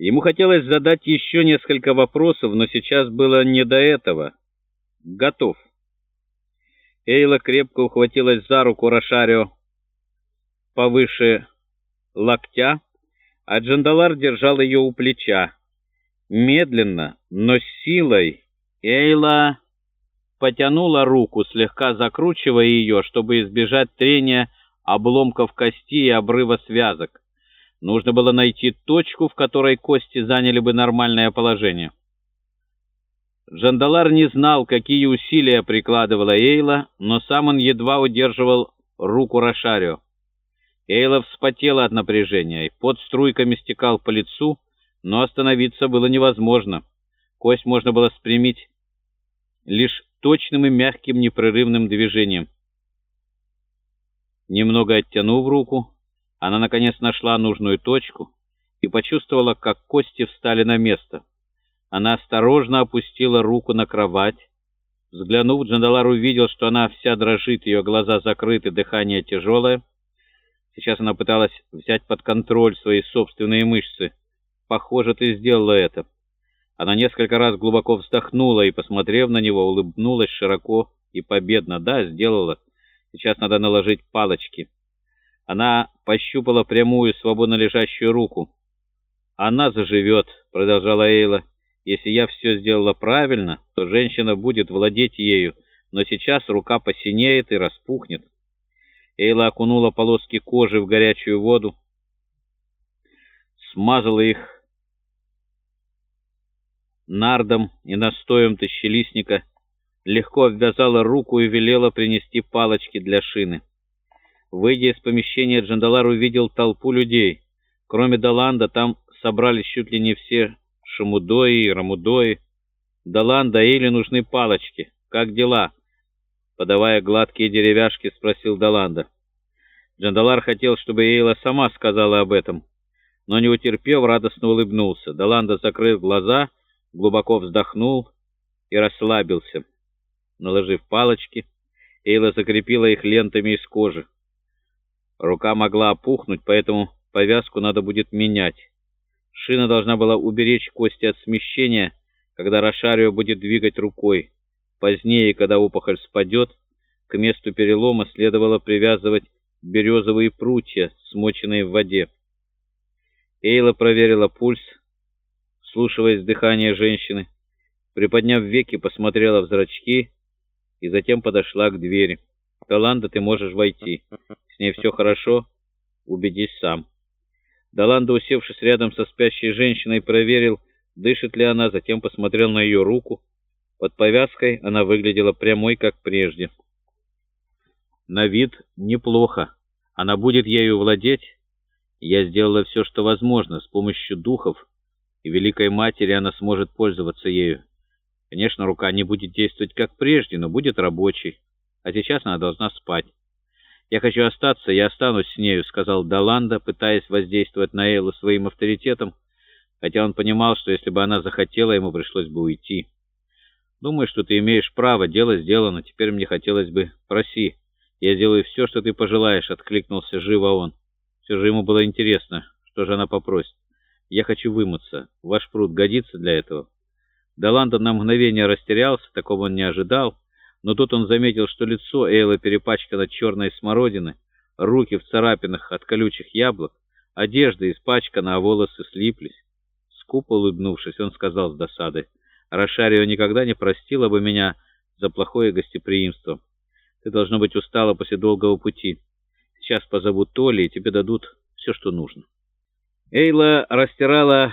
Ему хотелось задать еще несколько вопросов, но сейчас было не до этого. Готов. Эйла крепко ухватилась за руку Рошарио повыше локтя, а Джандалар держал ее у плеча. Медленно, но с силой Эйла потянула руку, слегка закручивая ее, чтобы избежать трения обломков кости и обрыва связок. Нужно было найти точку, в которой кости заняли бы нормальное положение. Джандалар не знал, какие усилия прикладывала Эйла, но сам он едва удерживал руку Рошарио. Эйла вспотела от напряжения, и под струйками стекал по лицу, но остановиться было невозможно. Кость можно было спрямить лишь точным и мягким непрерывным движением. Немного оттянув руку, она, наконец, нашла нужную точку и почувствовала, как кости встали на место. Она осторожно опустила руку на кровать. Взглянув, Джандалар увидел, что она вся дрожит, ее глаза закрыты, дыхание тяжелое. Сейчас она пыталась взять под контроль свои собственные мышцы. «Похоже, ты сделала это». Она несколько раз глубоко вздохнула и, посмотрев на него, улыбнулась широко и победно. «Да, сделала. Сейчас надо наложить палочки». Она пощупала прямую, свободно лежащую руку. «Она заживет», — продолжала Эйла. «Если я все сделала правильно, то женщина будет владеть ею, но сейчас рука посинеет и распухнет». Эйла окунула полоски кожи в горячую воду, смазала их нардом и настоем тысячелистника, легко обвязала руку и велела принести палочки для шины. Выйдя из помещения, Джандалар увидел толпу людей. Кроме Даланда, там собрались чуть ли не все шамудои и рамудои. «Даланда, или нужны палочки? Как дела?» Подавая гладкие деревяшки, спросил Даланда. Джандалар хотел, чтобы Эйла сама сказала об этом, но, не утерпев, радостно улыбнулся. Даланда закрыл глаза, глубоко вздохнул и расслабился. Наложив палочки, Эйла закрепила их лентами из кожи. Рука могла опухнуть, поэтому повязку надо будет менять. Шина должна была уберечь кости от смещения, когда Рошарио будет двигать рукой. Позднее, когда опухоль спадет, к месту перелома следовало привязывать березовые прутья, смоченные в воде. Эйла проверила пульс, слушаясь дыхание женщины, приподняв веки, посмотрела в зрачки и затем подошла к двери. «Таланда, ты можешь войти. Ней все хорошо. Убедись сам». Даланда, усевшись рядом со спящей женщиной, проверил, дышит ли она, затем посмотрел на ее руку. Под повязкой она выглядела прямой, как прежде. На вид неплохо. Она будет ею владеть. Я сделала все, что возможно. С помощью духов и Великой Матери она сможет пользоваться ею. Конечно, рука не будет действовать как прежде, но будет рабочей а сейчас она должна спать. «Я хочу остаться, я останусь с нею», — сказал Даланда, пытаясь воздействовать на Эйлу своим авторитетом, хотя он понимал, что если бы она захотела, ему пришлось бы уйти. «Думаю, что ты имеешь право, дело сделано, теперь мне хотелось бы... Проси, я сделаю все, что ты пожелаешь», — откликнулся живо он. Все же ему было интересно, что же она попросит. «Я хочу вымыться. Ваш пруд годится для этого?» Даланда на мгновение растерялся, такого он не ожидал, но тут он заметил, что лицо Эйлы перепачкано черной смородины, руки в царапинах от колючих яблок, одежда испачкана, а волосы слиплись. Скупо улыбнувшись, он сказал с досадой, «Рошарио никогда не простила бы меня за плохое гостеприимство. Ты, должно быть, устала после долгого пути. Сейчас позову Толи, и тебе дадут все, что нужно». Эйла растирала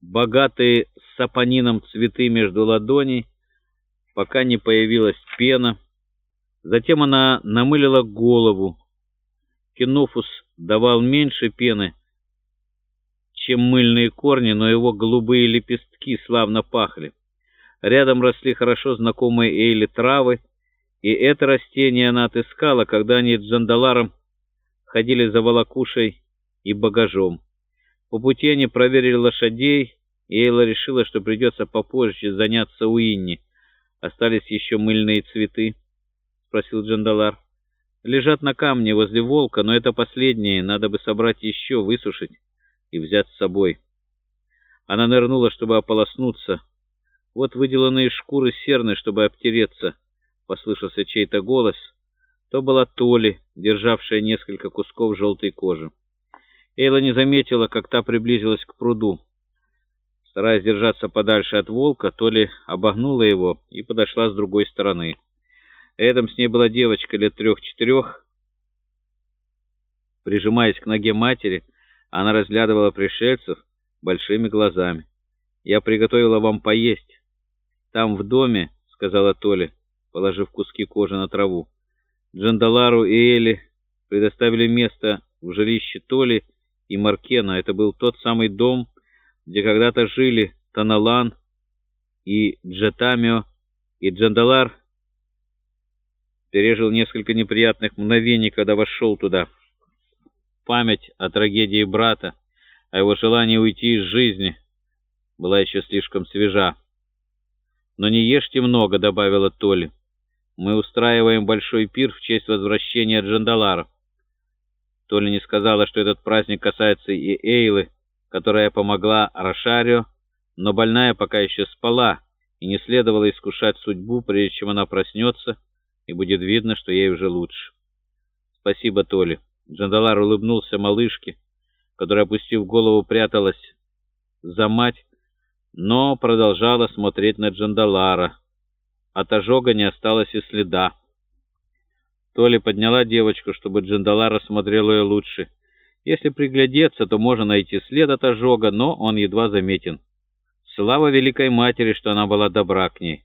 богатые сапонином цветы между ладоней, пока не появилась пена. Затем она намылила голову. Кенофус давал меньше пены, чем мыльные корни, но его голубые лепестки славно пахли. Рядом росли хорошо знакомые Эйли травы, и это растение она отыскала, когда они с Джандаларом ходили за волокушей и багажом. По пути они проверили лошадей, и Эйла решила, что придется попозже заняться Уинни. «Остались еще мыльные цветы?» — спросил Джандалар. «Лежат на камне возле волка, но это последние, надо бы собрать еще, высушить. и взять с собой. Она нырнула, чтобы ополоснуться. Вот выделанные шкуры серны, чтобы обтереться, — послышался чей-то голос. То была Толи, державшая несколько кусков желтой кожи. Эйла не заметила, как та приблизилась к пруду. Стараясь держаться подальше от волка, Толи обогнула его и подошла с другой стороны. Рядом с ней была девочка лет трех-четырех. Прижимаясь к ноге матери, она разглядывала пришельцев большими глазами. «Я приготовила вам поесть. Там, в доме, — сказала Толи, положив куски кожи на траву. Джандалару и Эли предоставили место в жилище Толи и Маркена. Это был тот самый дом, где когда-то жили Таналан и Джетамио, и Джандалар пережил несколько неприятных мгновений, когда вошел туда. Память о трагедии брата, о его желании уйти из жизни, была еще слишком свежа. «Но не ешьте много», — добавила Толи. «Мы устраиваем большой пир в честь возвращения Джандалара». Толи не сказала, что этот праздник касается и Эйлы, которая помогла Рошарио, но больная пока еще спала, и не следовало искушать судьбу, прежде чем она проснется, и будет видно, что ей уже лучше. «Спасибо, Толи». Джандалар улыбнулся малышке, которая, опустив голову, пряталась за мать, но продолжала смотреть на Джандалара. От ожога не осталось и следа. Толи подняла девочку, чтобы Джандалара смотрел ее лучше. Если приглядеться, то можно найти след от ожога, но он едва заметен. Слава Великой Матери, что она была добра к ней.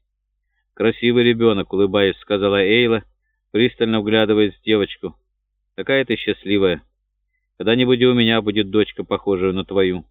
«Красивый ребенок», — улыбаясь, сказала Эйла, пристально вглядываясь в девочку. «Какая ты счастливая. Когда-нибудь у меня будет дочка, похожая на твою».